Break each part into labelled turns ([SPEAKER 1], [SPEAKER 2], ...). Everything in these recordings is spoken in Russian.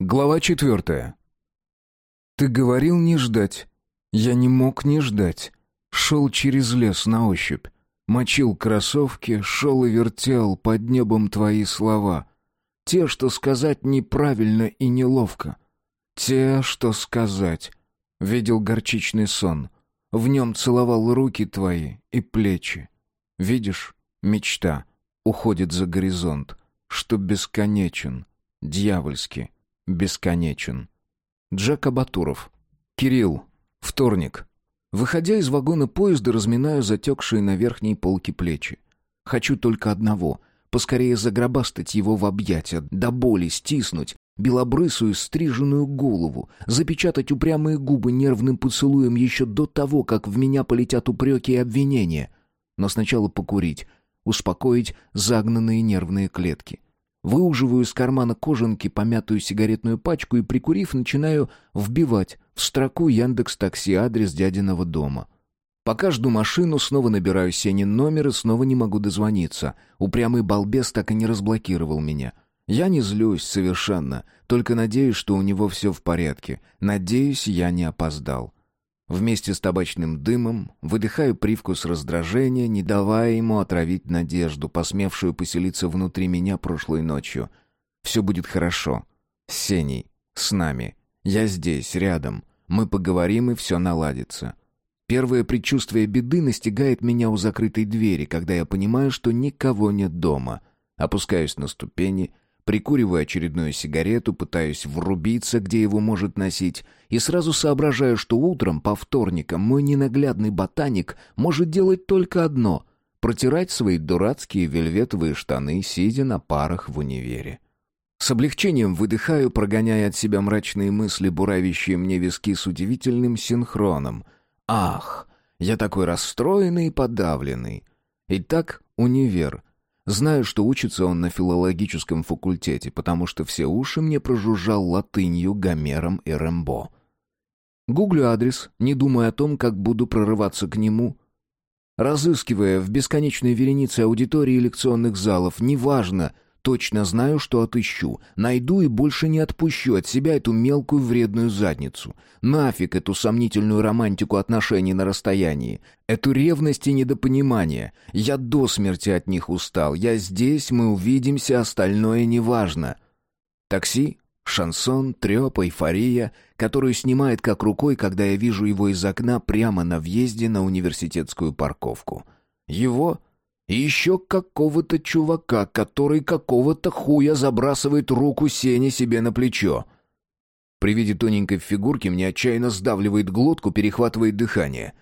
[SPEAKER 1] Глава четвертая. Ты говорил не ждать. Я не мог не ждать. Шел через лес на ощупь. Мочил кроссовки, шел и вертел под небом твои слова. Те, что сказать неправильно и неловко. Те, что сказать. Видел горчичный сон. В нем целовал руки твои и плечи. Видишь, мечта уходит за горизонт, что бесконечен, дьявольски бесконечен. Джек Абатуров. Кирилл. Вторник. Выходя из вагона поезда, разминаю затекшие на верхней полке плечи. Хочу только одного — поскорее загробастать его в объятия, до боли стиснуть, белобрысую стриженную голову, запечатать упрямые губы нервным поцелуем еще до того, как в меня полетят упреки и обвинения. Но сначала покурить, успокоить загнанные нервные клетки. Выуживаю из кармана кожанки помятую сигаретную пачку и, прикурив, начинаю вбивать в строку Яндекс Такси адрес дядиного дома. Пока жду машину, снова набираю Сенин номер и снова не могу дозвониться. Упрямый балбес так и не разблокировал меня. Я не злюсь совершенно, только надеюсь, что у него все в порядке. Надеюсь, я не опоздал. Вместе с табачным дымом выдыхаю привкус раздражения, не давая ему отравить надежду, посмевшую поселиться внутри меня прошлой ночью. Все будет хорошо. С Сеней, с нами. Я здесь, рядом. Мы поговорим, и все наладится. Первое предчувствие беды настигает меня у закрытой двери, когда я понимаю, что никого нет дома. Опускаюсь на ступени, Прикуриваю очередную сигарету, пытаюсь врубиться, где его может носить, и сразу соображаю, что утром по вторникам мой ненаглядный ботаник может делать только одно — протирать свои дурацкие вельветовые штаны, сидя на парах в универе. С облегчением выдыхаю, прогоняя от себя мрачные мысли, буравящие мне виски с удивительным синхроном. «Ах, я такой расстроенный и подавленный!» Итак, универ — Знаю, что учится он на филологическом факультете, потому что все уши мне прожужжал латынью, Гомером и Рэмбо. Гуглю адрес, не думая о том, как буду прорываться к нему. Разыскивая в бесконечной веренице аудитории лекционных залов, неважно, Точно знаю, что отыщу. Найду и больше не отпущу от себя эту мелкую вредную задницу. Нафиг эту сомнительную романтику отношений на расстоянии. Эту ревность и недопонимание. Я до смерти от них устал. Я здесь, мы увидимся, остальное неважно. Такси, шансон, трёп, эйфория, которую снимает как рукой, когда я вижу его из окна прямо на въезде на университетскую парковку. Его и еще какого-то чувака, который какого-то хуя забрасывает руку Сене себе на плечо. При виде тоненькой фигурки мне отчаянно сдавливает глотку, перехватывает дыхание.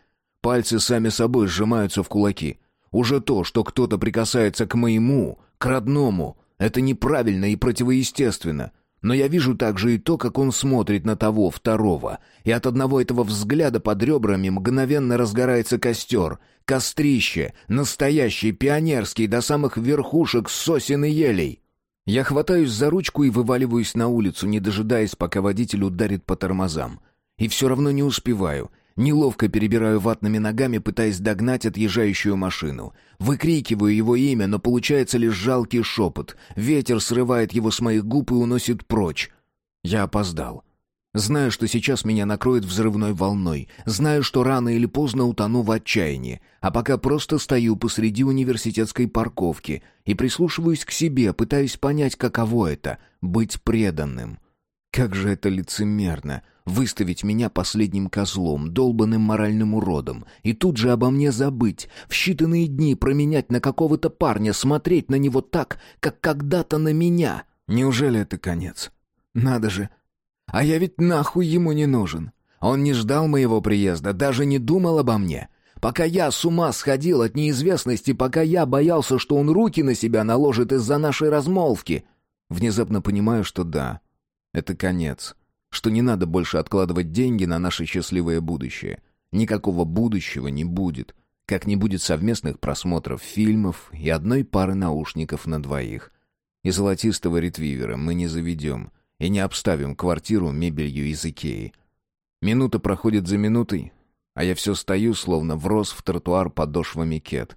[SPEAKER 1] Пальцы сами собой сжимаются в кулаки. Уже то, что кто-то прикасается к моему, к родному, это неправильно и противоестественно. Но я вижу также и то, как он смотрит на того, второго, и от одного этого взгляда под ребрами мгновенно разгорается костер, кострище, настоящий, пионерский, до самых верхушек сосен и елей. Я хватаюсь за ручку и вываливаюсь на улицу, не дожидаясь, пока водитель ударит по тормозам. И все равно не успеваю. Неловко перебираю ватными ногами, пытаясь догнать отъезжающую машину. Выкрикиваю его имя, но получается лишь жалкий шепот. Ветер срывает его с моих губ и уносит прочь. Я опоздал. Знаю, что сейчас меня накроет взрывной волной. Знаю, что рано или поздно утону в отчаянии. А пока просто стою посреди университетской парковки и прислушиваюсь к себе, пытаюсь понять, каково это — быть преданным. Как же это лицемерно — выставить меня последним козлом, долбанным моральным уродом, и тут же обо мне забыть, в считанные дни променять на какого-то парня, смотреть на него так, как когда-то на меня. Неужели это конец? Надо же. А я ведь нахуй ему не нужен. Он не ждал моего приезда, даже не думал обо мне. Пока я с ума сходил от неизвестности, пока я боялся, что он руки на себя наложит из-за нашей размолвки. Внезапно понимаю, что да, это конец. Что не надо больше откладывать деньги на наше счастливое будущее. Никакого будущего не будет. Как не будет совместных просмотров фильмов и одной пары наушников на двоих. И золотистого ретвивера мы не заведем. И не обставим квартиру мебелью из Икеи. Минута проходит за минутой, а я все стою, словно врос в тротуар подошвами кет.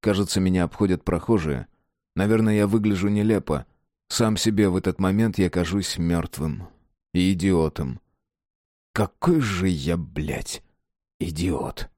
[SPEAKER 1] Кажется, меня обходят прохожие. Наверное, я выгляжу нелепо, Сам себе в этот момент я кажусь мертвым и идиотом. Какой же я, блядь, идиот.